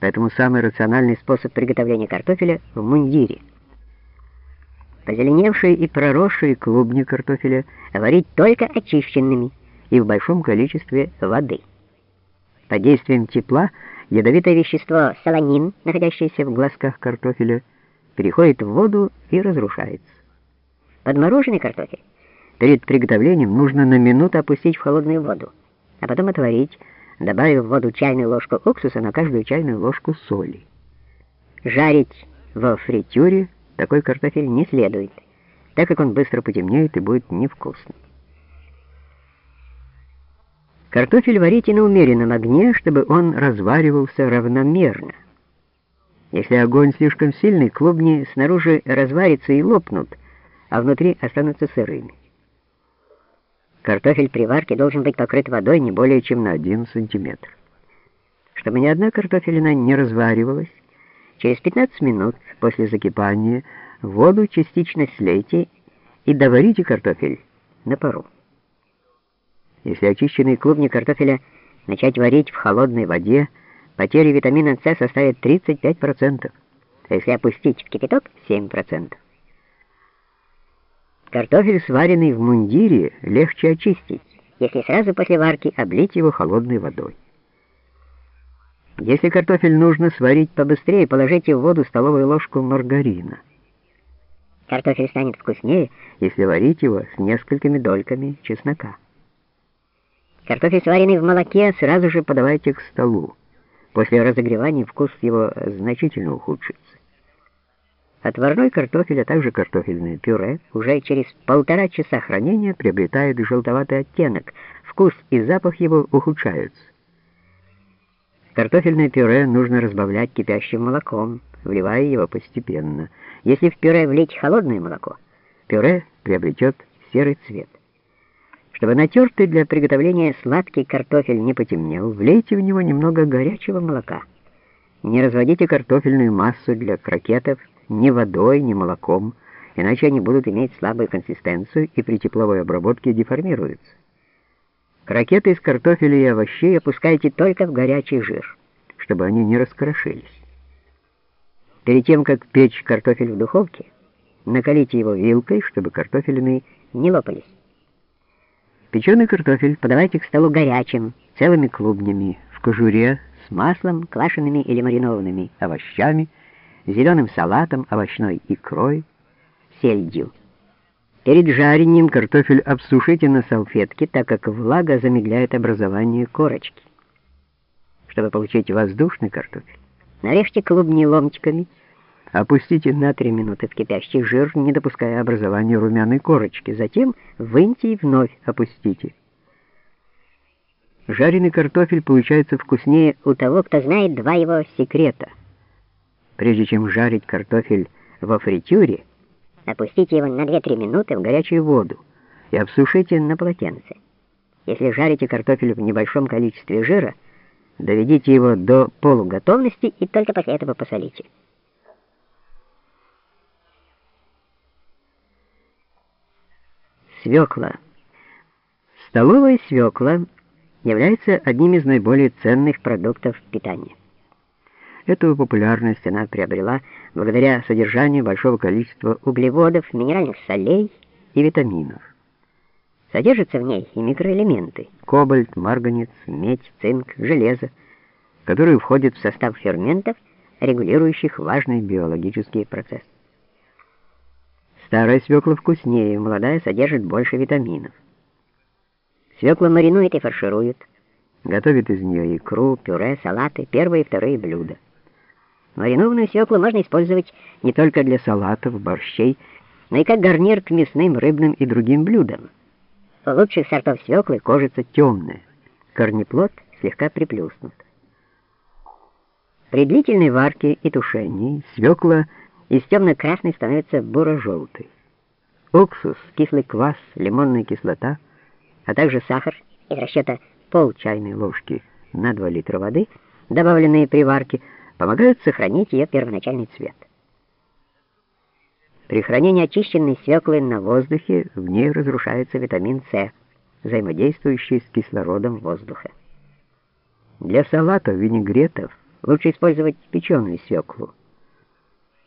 поэтому самый рациональный способ приготовления картофеля в мундире. Позеленевшие и проросшие клубни картофеля варить только очищенными и в большом количестве воды. Под действием тепла ядовитое вещество солонин, находящееся в глазках картофеля, переходит в воду и разрушается. Подмороженный картофель перед приготовлением нужно на минуту опустить в холодную воду, а потом отварить, добавив в воду чайную ложку уксуса на каждую чайную ложку соли. Жарить во фритюре такой картофель не следует, так как он быстро потемнеет и будет невкусным. Картофель варите на умеренном огне, чтобы он разваривался равномерно. Если огонь слишком сильный, клубни снаружи разварятся и лопнут, а внутри останутся сырыми. Картофель при варке должен быть покрыт водой не более чем на 1 сантиметр. Чтобы ни одна картофелина не разваривалась, через 15 минут после закипания воду частично слейте и доварите картофель на пару. Если очищенные клубни картофеля начать варить в холодной воде, потери витамина С составят 35%, а если опустить в кипяток 7%. Картофель, сваренный в мундире, легче очистить, если сразу после варки облить его холодной водой. Если картофель нужно сварить побыстрее, положите в воду столовую ложку маргарина. Картофель станет вкуснее, если варить его с несколькими дольками чеснока. Картофель, сваренный в молоке, сразу же подавайте к столу. После разогревания вкус его значительно ухудшится. Отварной картофель, а также картофельное пюре уже через полтора часа хранения приобретает желтоватый оттенок, вкус и запах его ухудшаются. Картофельное пюре нужно разбавлять кипящим молоком, вливая его постепенно. Если в пюре влить холодное молоко, пюре приобретет серый цвет. Чтобы натертый для приготовления сладкий картофель не потемнел, влейте в него немного горячего молока. Не разводите картофельную массу для крокетов ни водой, ни молоком, иначе они будут иметь слабую консистенцию и при тепловой обработке деформируются. Крокеты из картофеля и овощей опускайте только в горячий жир, чтобы они не раскрошились. Перед тем, как печь картофель в духовке, накалите его вилкой, чтобы картофелины не лопались. Печеный картофель подавайте к столу горячим, целыми клубнями, в кожуре, с маслом, квашенными или маринованными овощами, зеленым салатом, овощной икрой, сельдью. Перед жарением картофель обсушите на салфетке, так как влага замедляет образование корочки. Чтобы получить воздушный картофель, нарежьте клубни ломтиками, опустите на 3 минуты в кипящий жир, не допуская образования румяной корочки, затем выньте и вновь опустите. Жареный картофель получается вкуснее у того, кто знает два его секрета — Прежде чем жарить картофель во фритюре, опустите его на 2-3 минуты в горячую воду и обсушите на полотенце. Если жарите картофель в небольшом количестве жира, доведите его до полуготовности и только после этого посолите. Свекла. Столовая свекла является одним из наиболее ценных продуктов питания. Эту популярность она приобрела благодаря содержанию большого количества углеводов, минеральных солей и витаминов. Содержатся в ней и микроэлементы – кобальт, марганец, медь, цинк, железо, которые входят в состав ферментов, регулирующих важные биологические процессы. Старая свекла вкуснее, молодая содержит больше витаминов. Свекла маринует и фарширует, готовит из нее икру, пюре, салаты, первые и вторые блюда. Маринованную свеклу можно использовать не только для салатов, борщей, но и как гарнир к мясным, рыбным и другим блюдам. У лучших сортов свеклы кожица темная, корнеплод слегка приплюснут. При длительной варке и тушении свекла из темно-красной становится буро-желтой. Уксус, кислый квас, лимонная кислота, а также сахар из расчета пол чайной ложки на 2 литра воды, добавленные при варке, помогают сохранить ее первоначальный цвет. При хранении очищенной свеклы на воздухе в ней разрушается витамин С, взаимодействующий с кислородом воздуха. Для салатов, винегретов, Лучше использовать печеную свеклу.